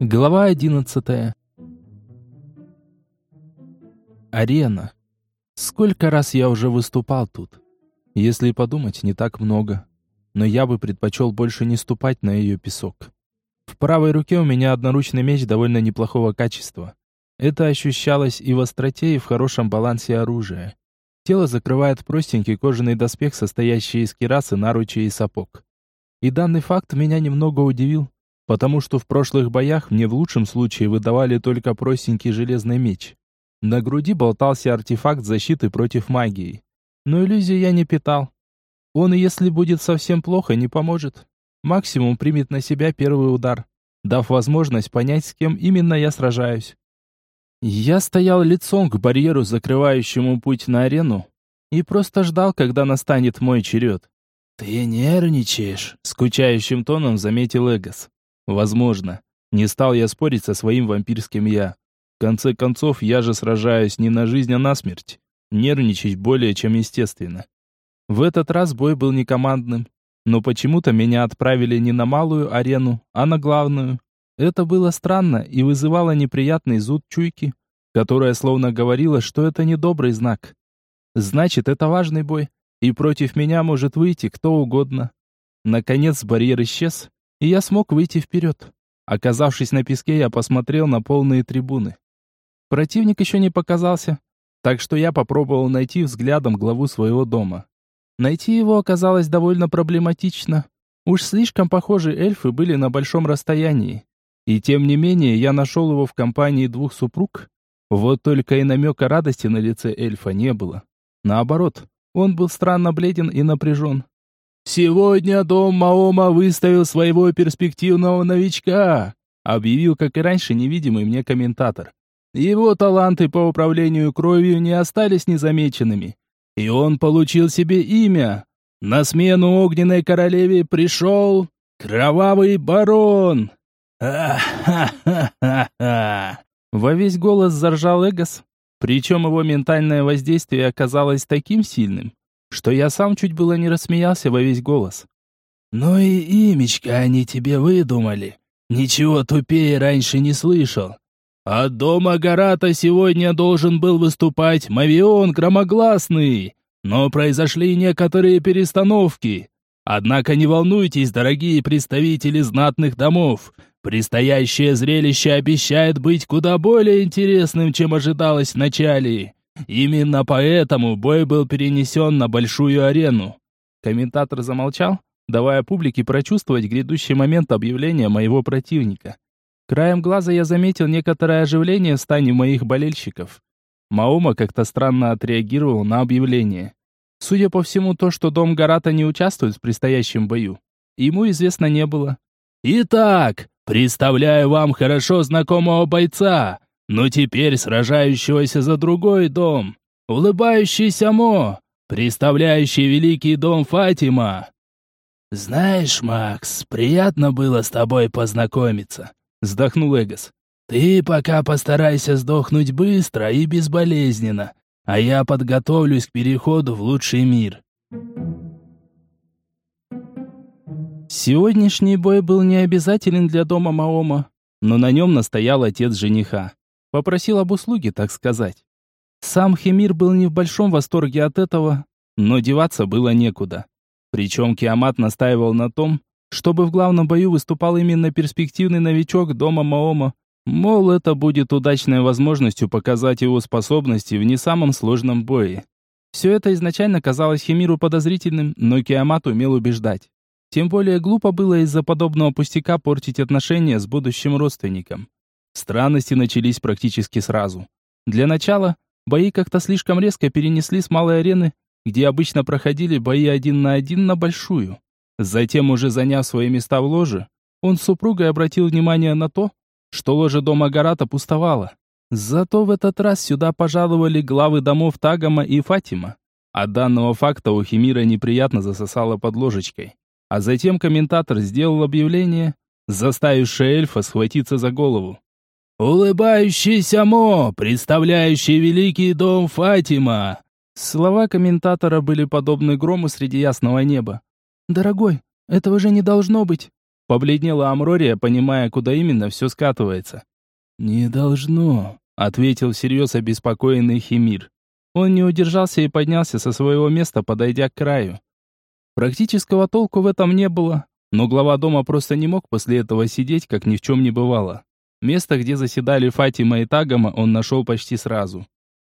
Глава одиннадцатая. Арена. Сколько раз я уже выступал тут? Если подумать, не так много. Но я бы предпочел больше не ступать на ее песок. В правой руке у меня одноручный меч довольно неплохого качества. Это ощущалось и в остроте, и в хорошем балансе оружия. Тело закрывает простенький кожаный доспех, состоящий из кирасы, наручи и сапог. И данный факт меня немного удивил, потому что в прошлых боях мне в лучшем случае выдавали только простенький железный меч. На груди болтался артефакт защиты против магии. Но иллюзий я не питал. Он, если будет совсем плохо, не поможет. Максимум примет на себя первый удар, дав возможность понять, с кем именно я сражаюсь. Я стоял лицом к барьеру, закрывающему путь на арену, и просто ждал, когда настанет мой черед. «Ты нервничаешь», — скучающим тоном заметил Эгос. «Возможно. Не стал я спорить со своим вампирским «я». В конце концов, я же сражаюсь не на жизнь, а на смерть. Нервничать более чем естественно. В этот раз бой был не командным, но почему-то меня отправили не на малую арену, а на главную. Это было странно и вызывало неприятный зуд чуйки, которая словно говорила, что это недобрый знак. Значит, это важный бой, и против меня может выйти кто угодно. Наконец барьер исчез, и я смог выйти вперед. Оказавшись на песке, я посмотрел на полные трибуны. Противник еще не показался, так что я попробовал найти взглядом главу своего дома. Найти его оказалось довольно проблематично. Уж слишком похожи эльфы были на большом расстоянии. И тем не менее, я нашел его в компании двух супруг. Вот только и намека радости на лице эльфа не было. Наоборот, он был странно бледен и напряжен. «Сегодня дом Маома выставил своего перспективного новичка», объявил, как и раньше, невидимый мне комментатор. Его таланты по управлению кровью не остались незамеченными, и он получил себе имя. На смену огненной королеве пришел Кровавый Барон. Ха-ха-ха-ха! Во весь голос заржал Эгос, причем его ментальное воздействие оказалось таким сильным, что я сам чуть было не рассмеялся во весь голос. «Ну и имечко они тебе выдумали. Ничего тупее раньше не слышал. От дома Гарата сегодня должен был выступать Мавион Громогласный, но произошли некоторые перестановки. Однако не волнуйтесь, дорогие представители знатных домов, предстоящее зрелище обещает быть куда более интересным, чем ожидалось в начале. Именно поэтому бой был перенесен на большую арену. Комментатор замолчал, давая публике прочувствовать грядущий момент объявления моего противника. Краем глаза я заметил некоторое оживление в стане моих болельщиков. Маома как-то странно отреагировал на объявление. Судя по всему, то, что дом Гарата не участвует в предстоящем бою, ему известно не было. «Итак, представляю вам хорошо знакомого бойца, но теперь сражающегося за другой дом, улыбающийся Мо, представляющий великий дом Фатима». «Знаешь, Макс, приятно было с тобой познакомиться», вздохнул Эгос. «Ты пока постарайся сдохнуть быстро и безболезненно, а я подготовлюсь к переходу в лучший мир». Сегодняшний бой был не обязателен для дома Маома, но на нем настоял отец жениха. Попросил об услуге, так сказать. Сам Хемир был не в большом восторге от этого, но деваться было некуда. Причем Киамат настаивал на том, чтобы в главном бою выступал именно перспективный новичок дома Маома. Мол, это будет удачной возможностью показать его способности в не самом сложном бое. Все это изначально казалось Химиру подозрительным, но Киамат умел убеждать. Тем более глупо было из-за подобного пустяка портить отношения с будущим родственником. Странности начались практически сразу. Для начала, бои как-то слишком резко перенесли с малой арены, где обычно проходили бои один на один, на большую. Затем, уже заняв свои места в ложе, он с супругой обратил внимание на то, что ложе дома Гарата пустовало. Зато в этот раз сюда пожаловали главы домов Тагама и Фатима. От данного факта у Химира неприятно засосало под ложечкой. А затем комментатор сделал объявление, заставившее эльфа схватиться за голову. «Улыбающийся Мо, представляющий великий дом Фатима!» Слова комментатора были подобны грому среди ясного неба. «Дорогой, этого же не должно быть!» Побледнела Амрория, понимая, куда именно все скатывается. «Не должно», — ответил всерьез обеспокоенный Химир. Он не удержался и поднялся со своего места, подойдя к краю. Практического толку в этом не было, но глава дома просто не мог после этого сидеть, как ни в чем не бывало. Место, где заседали Фатима и Тагома, он нашел почти сразу.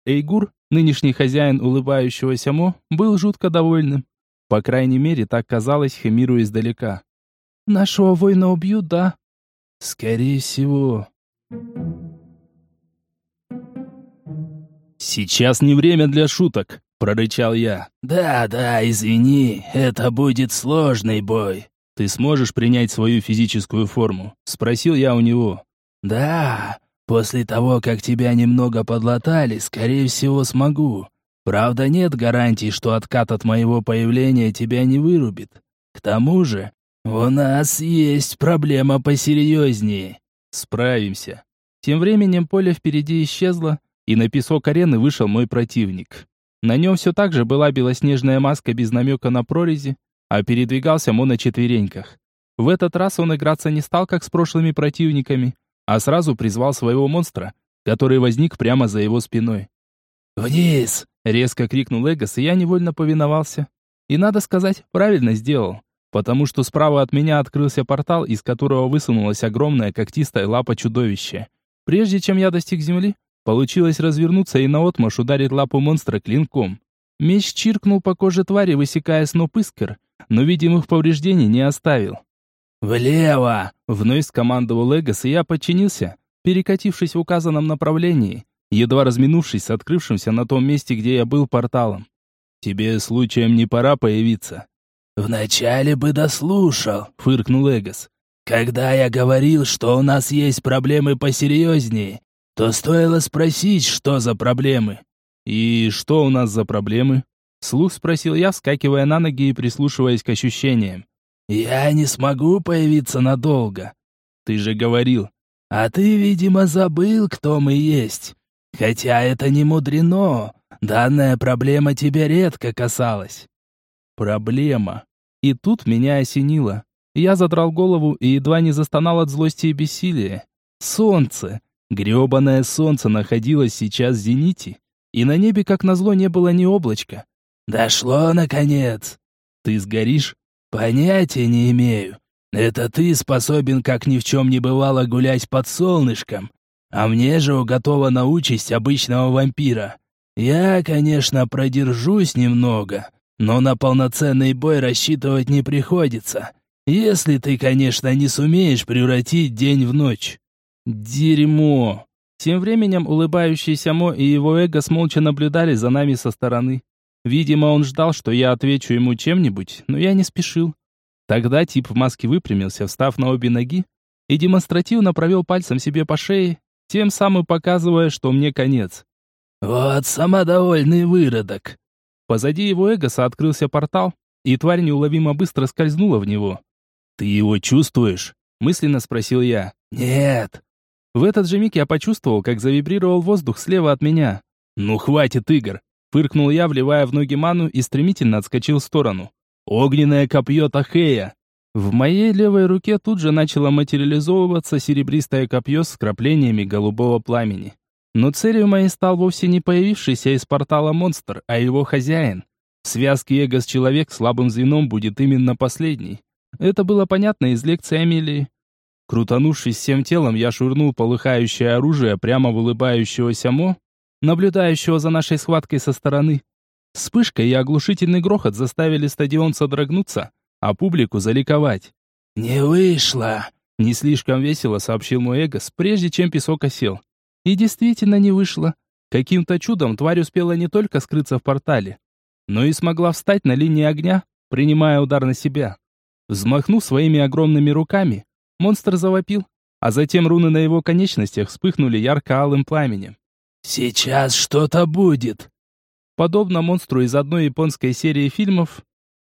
Эйгур, нынешний хозяин улыбающегося Мо, был жутко довольным. По крайней мере, так казалось Хемиру издалека. «Нашего воина убьют, да?» «Скорее всего». «Сейчас не время для шуток», — прорычал я. «Да, да, извини, это будет сложный бой». «Ты сможешь принять свою физическую форму?» — спросил я у него. «Да, после того, как тебя немного подлатали, скорее всего, смогу. Правда, нет гарантий, что откат от моего появления тебя не вырубит. К тому же, у нас есть проблема посерьезнее». «Справимся». Тем временем поле впереди исчезло, и на песок арены вышел мой противник. На нем все так же была белоснежная маска без намека на прорези, а передвигался он на четвереньках. В этот раз он играться не стал, как с прошлыми противниками, а сразу призвал своего монстра, который возник прямо за его спиной. «Вниз!» — резко крикнул Эгос, и я невольно повиновался. И надо сказать, правильно сделал, потому что справа от меня открылся портал, из которого высунулась огромная когтистая лапа чудовища. Прежде чем я достиг земли, получилось развернуться и наотмашь ударить лапу монстра клинком. Меч чиркнул по коже твари, высекая сноп искр, но видимых повреждений не оставил. «Влево!» — вновь скомандовал Эгос, и я подчинился, перекатившись в указанном направлении, едва разминувшись с открывшимся на том месте, где я был порталом. «Тебе случаем не пора появиться?» «Вначале бы дослушал», — фыркнул Эгос. «Когда я говорил, что у нас есть проблемы посерьезнее, то стоило спросить, что за проблемы». «И что у нас за проблемы?» Слух спросил я, вскакивая на ноги и прислушиваясь к ощущениям. «Я не смогу появиться надолго». «Ты же говорил». «А ты, видимо, забыл, кто мы есть. Хотя это не мудрено. Данная проблема тебя редко касалась». «Проблема». И тут меня осенило. Я задрал голову и едва не застонал от злости и бессилия. Солнце. Грёбаное солнце находилось сейчас в зените, и на небе, как назло, не было ни облачка. «Дошло, наконец!» «Ты сгоришь?» «Понятия не имею. Это ты способен, как ни в чем не бывало, гулять под солнышком. А мне же уготована участь обычного вампира. Я, конечно, продержусь немного, но на полноценный бой рассчитывать не приходится. Если ты, конечно, не сумеешь превратить день в ночь». «Дерьмо!» Тем временем улыбающийся Мо и его эго смолча наблюдали за нами со стороны. Видимо, он ждал, что я отвечу ему чем-нибудь, но я не спешил. Тогда тип в маске выпрямился, встав на обе ноги, и демонстративно провел пальцем себе по шее, тем самым показывая, что мне конец. «Вот самодовольный выродок!» Позади его эгоса открылся портал, и тварь неуловимо быстро скользнула в него. «Ты его чувствуешь?» — мысленно спросил я. «Нет». В этот же миг я почувствовал, как завибрировал воздух слева от меня. «Ну хватит игр! Фыркнул я, вливая в ноги ману и стремительно отскочил в сторону. Огненное копье Тахея! В моей левой руке тут же начало материализовываться серебристое копье с краплениями голубого пламени. Но целью моей стал вовсе не появившийся из портала монстр, а его хозяин. В связке эго с человек слабым звеном будет именно последний. Это было понятно из лекции Амелии. Крутанувшись всем телом, я швырнул полыхающее оружие прямо в улыбающегося Мо, наблюдающего за нашей схваткой со стороны. Вспышка и оглушительный грохот заставили стадион содрогнуться, а публику заликовать. «Не вышло!» — не слишком весело сообщил мой Эгос, прежде чем песок осел. И действительно не вышло. Каким-то чудом тварь успела не только скрыться в портале, но и смогла встать на линии огня, принимая удар на себя. Взмахнув своими огромными руками, монстр завопил, а затем руны на его конечностях вспыхнули ярко-алым пламенем. «Сейчас что-то будет!» Подобно монстру из одной японской серии фильмов,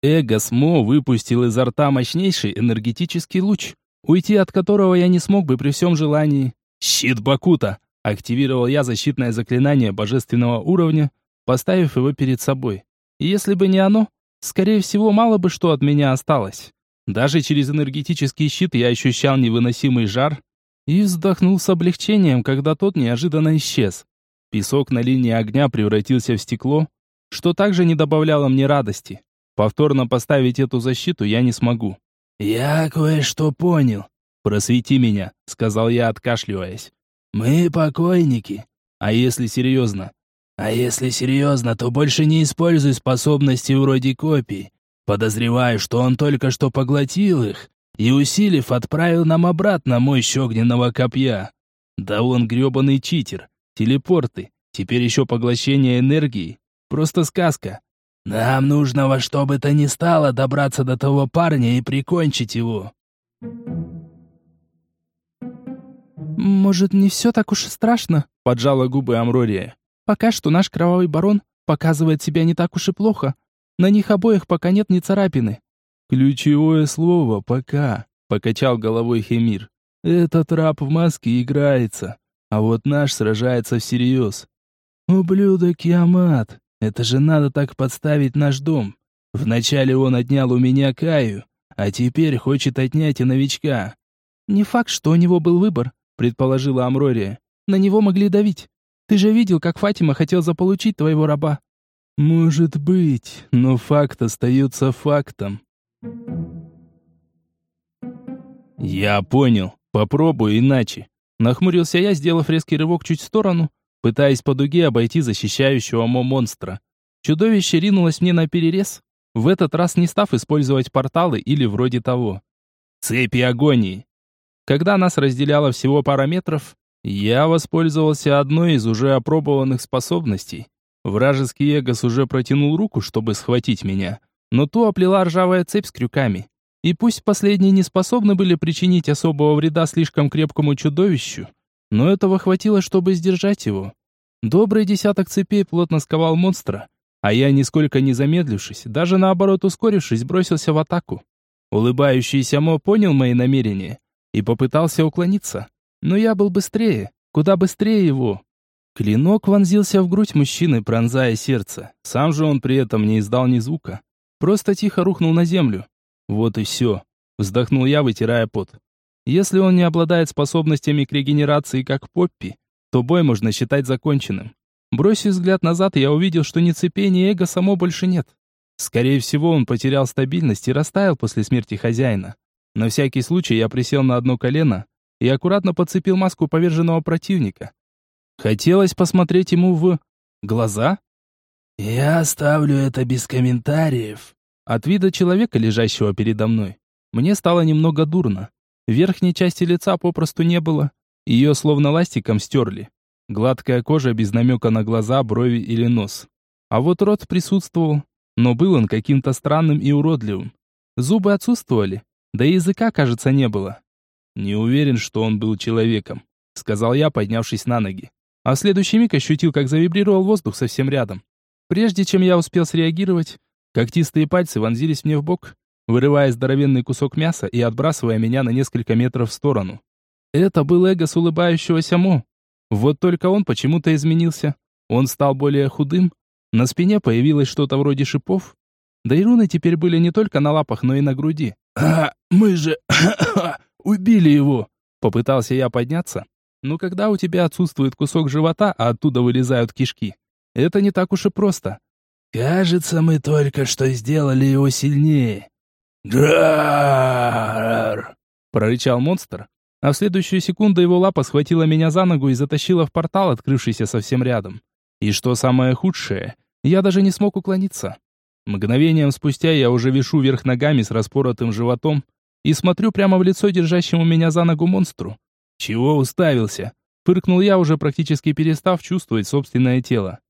Эгосмо выпустил изо рта мощнейший энергетический луч, уйти от которого я не смог бы при всем желании. «Щит Бакута!» Активировал я защитное заклинание божественного уровня, поставив его перед собой. И если бы не оно, скорее всего, мало бы что от меня осталось. Даже через энергетический щит я ощущал невыносимый жар и вздохнул с облегчением, когда тот неожиданно исчез. Песок на линии огня превратился в стекло, что также не добавляло мне радости. Повторно поставить эту защиту я не смогу. «Я кое-что понял», «Просвети меня», — сказал я, откашливаясь. «Мы покойники. А если серьезно?» «А если серьезно, то больше не используй способности вроде копий. Подозреваю, что он только что поглотил их и, усилив, отправил нам обратно мощь огненного копья. Да он грёбаный читер. Телепорты. Теперь еще поглощение энергии. Просто сказка. Нам нужно во что бы то ни стало добраться до того парня и прикончить его. «Может, не все так уж и страшно?» — поджала губы Амрория. «Пока что наш кровавый барон показывает себя не так уж и плохо. На них обоих пока нет ни царапины». «Ключевое слово «пока», — покачал головой Хемир. «Этот раб в маске играется, а вот наш сражается всерьез. Ублюдок Ямат, это же надо так подставить наш дом. Вначале он отнял у меня Каю, а теперь хочет отнять и новичка». «Не факт, что у него был выбор», предположила Амрория. На него могли давить. Ты же видел, как Фатима хотел заполучить твоего раба. Может быть, но факт остается фактом. Я понял. Попробую иначе. Нахмурился я, сделав резкий рывок чуть в сторону, пытаясь по дуге обойти защищающего Мо монстра. Чудовище ринулось мне на перерез, в этот раз не став использовать порталы или вроде того. Цепи агонии. Когда нас разделяло всего пара метров, я воспользовался одной из уже опробованных способностей. Вражеский эгос уже протянул руку, чтобы схватить меня, но ту оплела ржавая цепь с крюками. И пусть последние не способны были причинить особого вреда слишком крепкому чудовищу, но этого хватило, чтобы сдержать его. Добрый десяток цепей плотно сковал монстра, а я, нисколько не замедлившись, даже наоборот ускорившись, бросился в атаку. Улыбающийся Мо понял мои намерения и попытался уклониться. Но я был быстрее, куда быстрее его. Клинок вонзился в грудь мужчины, пронзая сердце. Сам же он при этом не издал ни звука. Просто тихо рухнул на землю. Вот и все. Вздохнул я, вытирая пот. Если он не обладает способностями к регенерации, как Поппи, то бой можно считать законченным. Бросив взгляд назад, я увидел, что ни цепей, ни эго само больше нет. Скорее всего, он потерял стабильность и растаял после смерти хозяина. На всякий случай я присел на одно колено и аккуратно подцепил маску поверженного противника. Хотелось посмотреть ему в глаза. «Я оставлю это без комментариев». От вида человека, лежащего передо мной, мне стало немного дурно. Верхней части лица попросту не было. Ее словно ластиком стерли. Гладкая кожа без намека на глаза, брови или нос. А вот рот присутствовал, но был он каким-то странным и уродливым. Зубы отсутствовали, да и языка, кажется, не было. Не уверен, что он был человеком, сказал я, поднявшись на ноги. А в следующий миг ощутил, как завибрировал воздух совсем рядом. Прежде чем я успел среагировать, когтистые пальцы вонзились мне в бок, вырывая здоровенный кусок мяса и отбрасывая меня на несколько метров в сторону. Это был эго с улыбающегося Мо. Вот только он почему-то изменился. Он стал более худым, на спине появилось что-то вроде шипов, да и руны теперь были не только на лапах, но и на груди. «А, мы же убили его!» Попытался я подняться. Но когда у тебя отсутствует кусок живота, а оттуда вылезают кишки, это не так уж и просто. «Кажется, мы только что сделали его сильнее». «Грарр!» прорычал монстр, а в следующую секунду его лапа схватила меня за ногу и затащила в портал, открывшийся совсем рядом. И что самое худшее, я даже не смог уклониться. Мгновением спустя я уже вишу вверх ногами с распоротым животом и смотрю прямо в лицо держащему меня за ногу монстру. Чего уставился? Фыркнул я, уже практически перестав чувствовать собственное тело.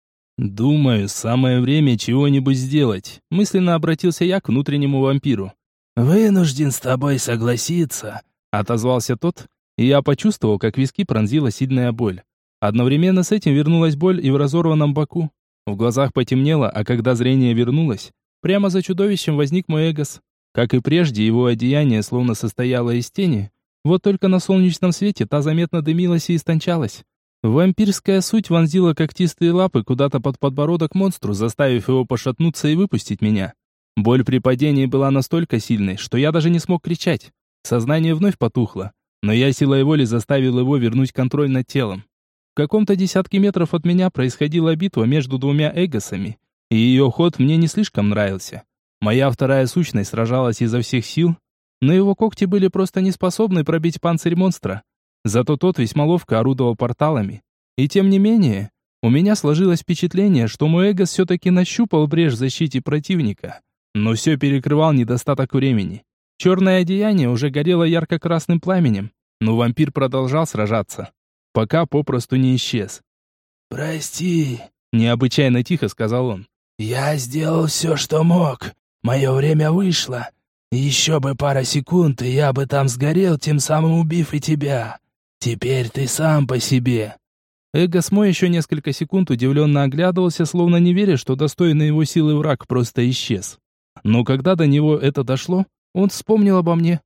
Думаю, самое время чего-нибудь сделать. Мысленно обратился я к внутреннему вампиру. Вынужден с тобой согласиться, отозвался тот, и я почувствовал, как виски пронзила сильная боль. Одновременно с этим вернулась боль и в разорванном боку. В глазах потемнело, а когда зрение вернулось, прямо за чудовищем возник мой эгос. Как и прежде, его одеяние словно состояло из тени, вот только на солнечном свете та заметно дымилась и истончалась. Вампирская суть вонзила когтистые лапы куда-то под подбородок монстру, заставив его пошатнуться и выпустить меня. Боль при падении была настолько сильной, что я даже не смог кричать. Сознание вновь потухло, но я силой воли заставил его вернуть контроль над телом. В каком-то десятке метров от меня происходила битва между двумя эгосами, и ее ход мне не слишком нравился. Моя вторая сущность сражалась изо всех сил, но его когти были просто не способны пробить панцирь монстра. Зато тот весьма ловко орудовал порталами. И тем не менее, у меня сложилось впечатление, что мой эгос все-таки нащупал брешь в защите противника. Но все перекрывал недостаток времени. Черное одеяние уже горело ярко-красным пламенем, но вампир продолжал сражаться пока попросту не исчез. «Прости», — необычайно тихо сказал он. «Я сделал все, что мог. Мое время вышло. Еще бы пара секунд, и я бы там сгорел, тем самым убив и тебя. Теперь ты сам по себе». Эгосмо еще несколько секунд удивленно оглядывался, словно не веря, что достойный его силы враг просто исчез. Но когда до него это дошло, он вспомнил обо мне.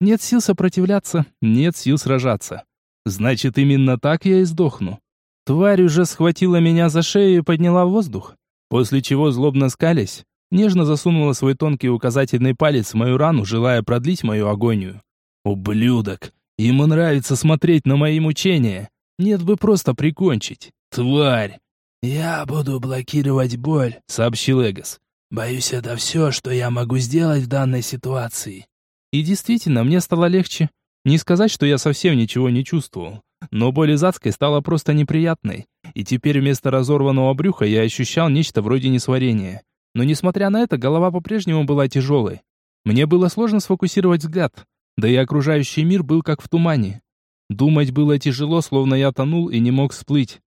Нет сил сопротивляться, нет сил сражаться. Значит, именно так я и сдохну. Тварь уже схватила меня за шею и подняла в воздух, после чего, злобно скалясь, нежно засунула свой тонкий указательный палец в мою рану, желая продлить мою агонию. Ублюдок! Ему нравится смотреть на мои мучения. Нет бы просто прикончить. Тварь! «Я буду блокировать боль», — сообщил Эгос. «Боюсь, это все, что я могу сделать в данной ситуации». И действительно, мне стало легче. Не сказать, что я совсем ничего не чувствовал, но боль из адской стала просто неприятной, и теперь вместо разорванного брюха я ощущал нечто вроде несварения. Но несмотря на это, голова по-прежнему была тяжелой. Мне было сложно сфокусировать взгляд, да и окружающий мир был как в тумане. Думать было тяжело, словно я тонул и не мог всплыть.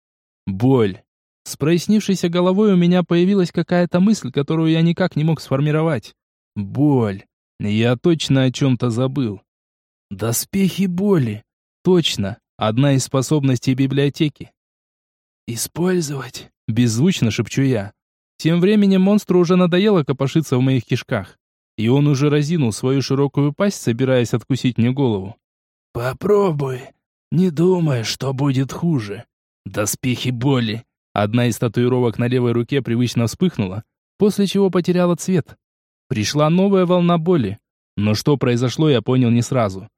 Боль. С прояснившейся головой у меня появилась какая-то мысль, которую я никак не мог сформировать. Боль. Я точно о чем-то забыл. Доспехи боли. Точно, одна из способностей библиотеки. «Использовать?» – беззвучно шепчу я. Тем временем монстру уже надоело копошиться в моих кишках. И он уже разинул свою широкую пасть, собираясь откусить мне голову. «Попробуй. Не думай, что будет хуже». Доспехи боли. Одна из татуировок на левой руке привычно вспыхнула, после чего потеряла цвет. Пришла новая волна боли. Но что произошло, я понял не сразу.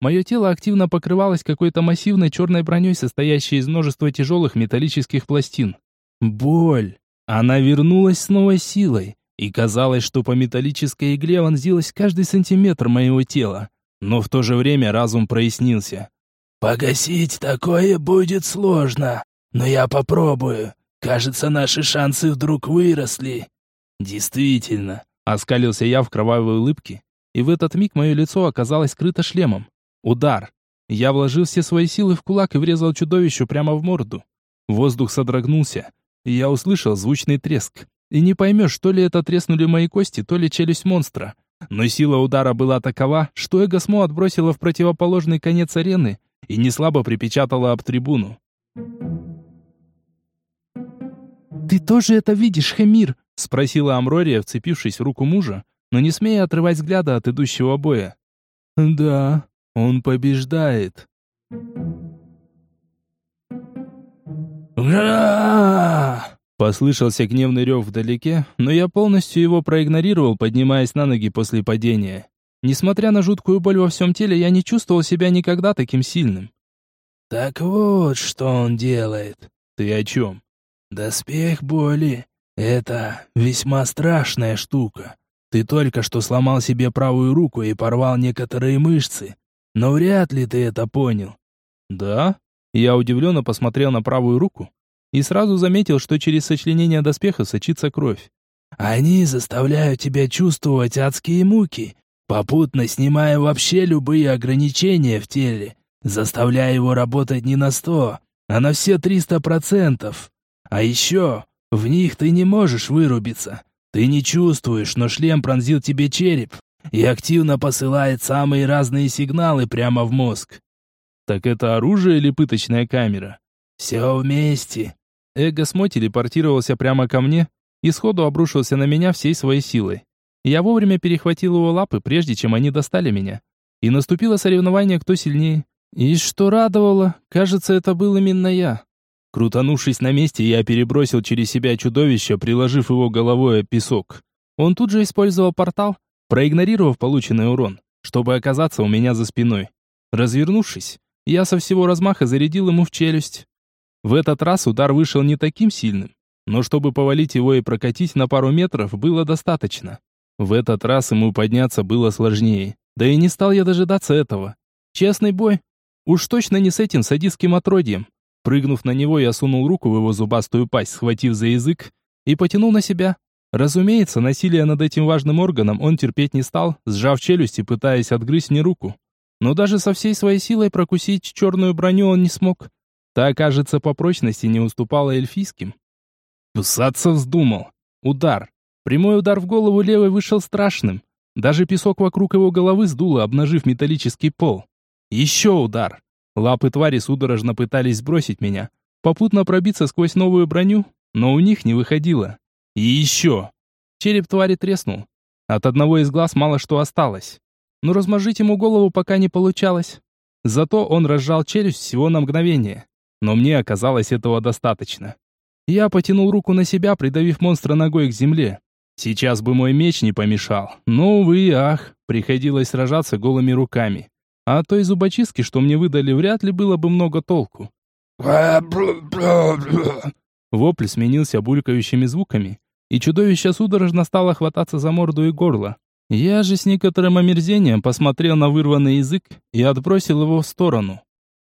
Мое тело активно покрывалось какой-то массивной черной броней, состоящей из множества тяжелых металлических пластин. Боль! Она вернулась с новой силой, и казалось, что по металлической игле вонзилась каждый сантиметр моего тела. Но в то же время разум прояснился. «Погасить такое будет сложно, но я попробую. Кажется, наши шансы вдруг выросли». «Действительно», — оскалился я в кровавой улыбке, и в этот миг мое лицо оказалось скрыто шлемом. Удар. Я вложил все свои силы в кулак и врезал чудовищу прямо в морду. Воздух содрогнулся, и я услышал звучный треск. И не поймешь, то ли это треснули мои кости, то ли челюсть монстра. Но сила удара была такова, что Эгосмо отбросило в противоположный конец арены и неслабо припечатало об трибуну. «Ты тоже это видишь, Хемир?» — спросила Амрория, вцепившись в руку мужа, но не смея отрывать взгляда от идущего боя. «Да», он побеждает. Послышался гневный рев вдалеке, но я полностью его проигнорировал, поднимаясь на ноги после падения. Несмотря на жуткую боль во всем теле, я не чувствовал себя никогда таким сильным. «Так вот, что он делает». «Ты о чем?» «Доспех боли. Это весьма страшная штука. Ты только что сломал себе правую руку и порвал некоторые мышцы. Но вряд ли ты это понял. Да? Я удивленно посмотрел на правую руку и сразу заметил, что через сочленение доспеха сочится кровь. Они заставляют тебя чувствовать адские муки, попутно снимая вообще любые ограничения в теле, заставляя его работать не на сто, а на все триста процентов. А еще в них ты не можешь вырубиться. Ты не чувствуешь, но шлем пронзил тебе череп, и активно посылает самые разные сигналы прямо в мозг. Так это оружие или пыточная камера? Все вместе. Эгосмо телепортировался прямо ко мне и сходу обрушился на меня всей своей силой. Я вовремя перехватил его лапы, прежде чем они достали меня. И наступило соревнование, кто сильнее. И что радовало, кажется, это был именно я. Крутанувшись на месте, я перебросил через себя чудовище, приложив его головой о песок. Он тут же использовал портал, проигнорировав полученный урон, чтобы оказаться у меня за спиной. Развернувшись, я со всего размаха зарядил ему в челюсть. В этот раз удар вышел не таким сильным, но чтобы повалить его и прокатить на пару метров, было достаточно. В этот раз ему подняться было сложнее, да и не стал я дожидаться этого. Честный бой. Уж точно не с этим садистским отродьем. Прыгнув на него, я сунул руку в его зубастую пасть, схватив за язык, и потянул на себя. Разумеется, насилие над этим важным органом он терпеть не стал, сжав челюсть и пытаясь отгрызть мне руку. Но даже со всей своей силой прокусить черную броню он не смог. Та, кажется, по прочности не уступала эльфийским. Кусаться вздумал. Удар. Прямой удар в голову левой вышел страшным. Даже песок вокруг его головы сдуло, обнажив металлический пол. Еще удар. Лапы твари судорожно пытались сбросить меня, попутно пробиться сквозь новую броню, но у них не выходило. И еще. Череп твари треснул. От одного из глаз мало что осталось но размажить ему голову пока не получалось. Зато он разжал челюсть всего на мгновение. Но мне оказалось этого достаточно. Я потянул руку на себя, придавив монстра ногой к земле. Сейчас бы мой меч не помешал. Но, увы и ах, приходилось сражаться голыми руками. А от той зубочистки, что мне выдали, вряд ли было бы много толку. Вопль сменился булькающими звуками, и чудовище судорожно стало хвататься за морду и горло. Я же с некоторым омерзением посмотрел на вырванный язык и отбросил его в сторону.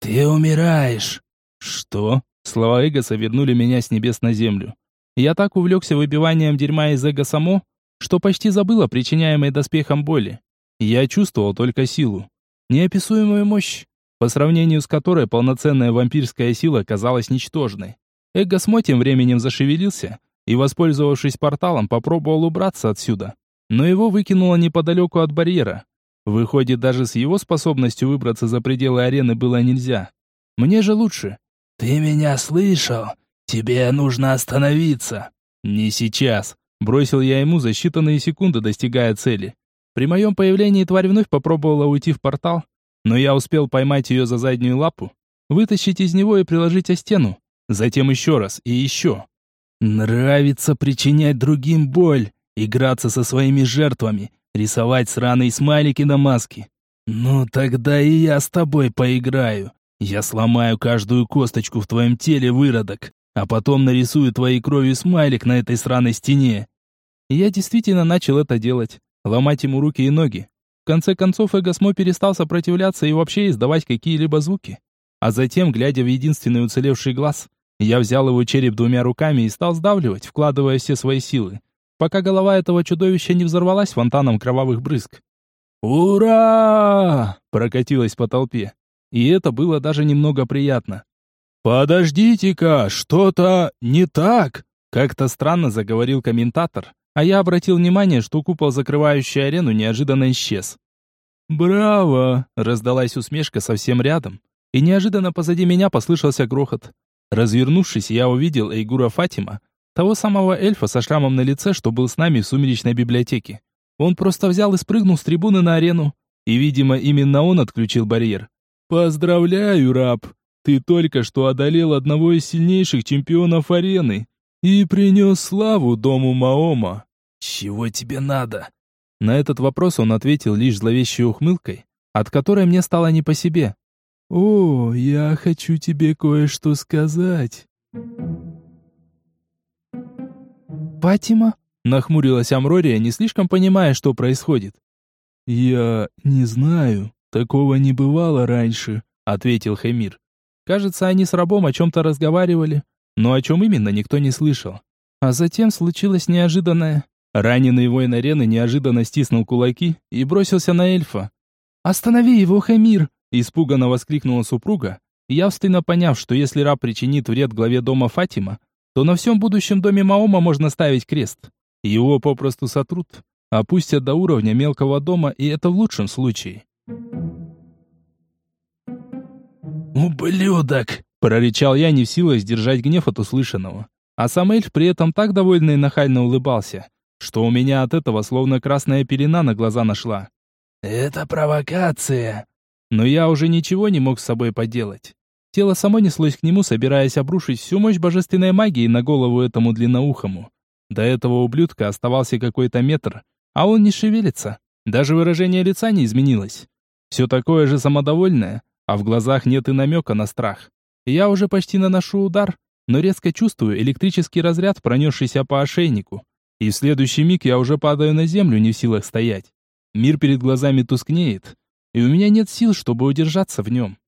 «Ты умираешь!» «Что?» Слова Эгоса вернули меня с небес на землю. Я так увлекся выбиванием дерьма из Эго само, что почти забыл о причиняемой доспехом боли. Я чувствовал только силу. Неописуемую мощь, по сравнению с которой полноценная вампирская сила казалась ничтожной. Эгосмо тем временем зашевелился и, воспользовавшись порталом, попробовал убраться отсюда но его выкинуло неподалеку от барьера. Выходит, даже с его способностью выбраться за пределы арены было нельзя. Мне же лучше. «Ты меня слышал? Тебе нужно остановиться!» «Не сейчас!» Бросил я ему за считанные секунды, достигая цели. При моем появлении тварь вновь попробовала уйти в портал, но я успел поймать ее за заднюю лапу, вытащить из него и приложить о стену. Затем еще раз и еще. «Нравится причинять другим боль!» играться со своими жертвами, рисовать сраные смайлики на маске. Ну тогда и я с тобой поиграю. Я сломаю каждую косточку в твоем теле, выродок, а потом нарисую твоей кровью смайлик на этой сраной стене. я действительно начал это делать, ломать ему руки и ноги. В конце концов, Эгосмо перестал сопротивляться и вообще издавать какие-либо звуки. А затем, глядя в единственный уцелевший глаз, я взял его череп двумя руками и стал сдавливать, вкладывая все свои силы пока голова этого чудовища не взорвалась фонтаном кровавых брызг. «Ура!» — прокатилось по толпе. И это было даже немного приятно. «Подождите-ка, что-то не так!» Как-то странно заговорил комментатор, а я обратил внимание, что купол, закрывающий арену, неожиданно исчез. «Браво!» — раздалась усмешка совсем рядом, и неожиданно позади меня послышался грохот. Развернувшись, я увидел Эйгура Фатима, того самого эльфа со шрамом на лице, что был с нами в сумеречной библиотеке. Он просто взял и спрыгнул с трибуны на арену. И, видимо, именно он отключил барьер. «Поздравляю, раб! Ты только что одолел одного из сильнейших чемпионов арены и принес славу дому Маома. Чего тебе надо?» На этот вопрос он ответил лишь зловещей ухмылкой, от которой мне стало не по себе. «О, я хочу тебе кое-что сказать». «Фатима?» — нахмурилась Амрория, не слишком понимая, что происходит. «Я не знаю, такого не бывало раньше», — ответил Хемир. Кажется, они с рабом о чем-то разговаривали, но о чем именно никто не слышал. А затем случилось неожиданное. Раненый воин арены неожиданно стиснул кулаки и бросился на эльфа. «Останови его, Хемир!» — испуганно воскликнула супруга, явственно поняв, что если раб причинит вред главе дома Фатима, то на всем будущем доме Маома можно ставить крест. Его попросту сотрут, опустят до уровня мелкого дома, и это в лучшем случае. «Ублюдок!» – прорычал я, не в силах сдержать гнев от услышанного. А сам эльф при этом так довольно и нахально улыбался, что у меня от этого словно красная пелена на глаза нашла. «Это провокация!» Но я уже ничего не мог с собой поделать. Тело само неслось к нему, собираясь обрушить всю мощь божественной магии на голову этому длинноухому. До этого ублюдка оставался какой-то метр, а он не шевелится. Даже выражение лица не изменилось. Все такое же самодовольное, а в глазах нет и намека на страх. Я уже почти наношу удар, но резко чувствую электрический разряд, пронесшийся по ошейнику. И в следующий миг я уже падаю на землю, не в силах стоять. Мир перед глазами тускнеет, и у меня нет сил, чтобы удержаться в нем.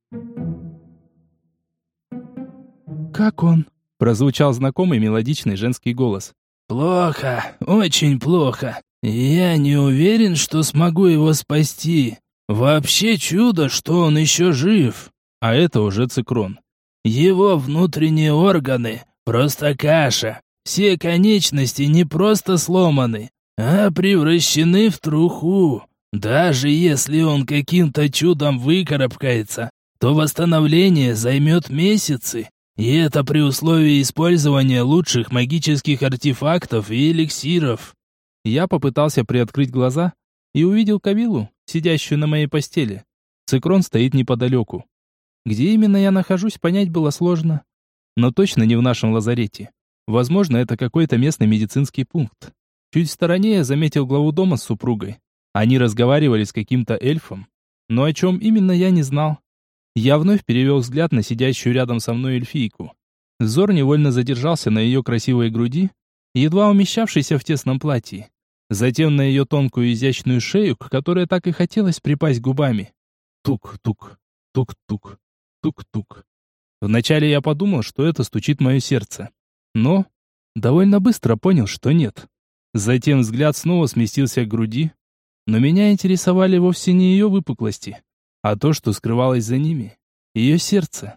«Как он?» — прозвучал знакомый мелодичный женский голос. «Плохо, очень плохо. Я не уверен, что смогу его спасти. Вообще чудо, что он еще жив». А это уже цикрон. «Его внутренние органы — просто каша. Все конечности не просто сломаны, а превращены в труху. Даже если он каким-то чудом выкарабкается, то восстановление займет месяцы. И это при условии использования лучших магических артефактов и эликсиров. Я попытался приоткрыть глаза и увидел Кавилу, сидящую на моей постели. Цикрон стоит неподалеку. Где именно я нахожусь, понять было сложно. Но точно не в нашем лазарете. Возможно, это какой-то местный медицинский пункт. Чуть в стороне я заметил главу дома с супругой. Они разговаривали с каким-то эльфом, но о чем именно я не знал. Я вновь перевел взгляд на сидящую рядом со мной эльфийку. Взор невольно задержался на ее красивой груди, едва умещавшейся в тесном платье. Затем на ее тонкую изящную шею, к которой так и хотелось припасть губами. Тук-тук, тук-тук, тук-тук. Вначале я подумал, что это стучит мое сердце. Но довольно быстро понял, что нет. Затем взгляд снова сместился к груди, но меня интересовали вовсе не ее выпуклости, а то, что скрывалось за ними. Ее сердце.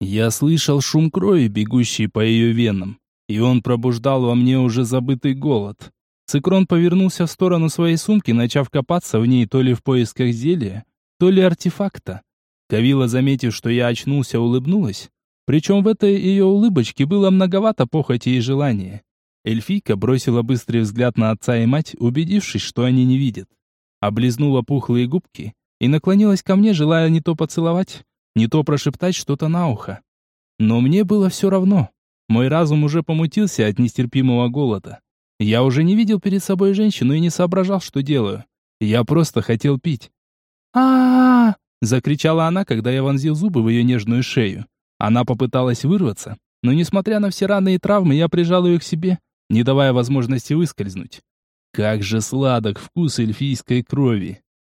Я слышал шум крови, бегущей по ее венам, и он пробуждал во мне уже забытый голод. Цикрон повернулся в сторону своей сумки, начав копаться в ней то ли в поисках зелья, то ли артефакта. Кавила, заметив, что я очнулся, улыбнулась. Причем в этой ее улыбочке было многовато похоти и желания. Эльфийка бросила быстрый взгляд на отца и мать, убедившись, что они не видят. Облизнула пухлые губки и наклонилась ко мне, желая не то поцеловать, не то прошептать что-то на ухо. Но мне было все равно. Мой разум уже помутился от нестерпимого голода. Я уже не видел перед собой женщину и не соображал, что делаю. Я просто хотел пить. а, -а, -а закричала она, когда я вонзил зубы в ее нежную шею. Она попыталась вырваться, но несмотря на все раны и травмы, я прижал ее к себе, не давая возможности выскользнуть. Как же сладок вкус эльфийской крови.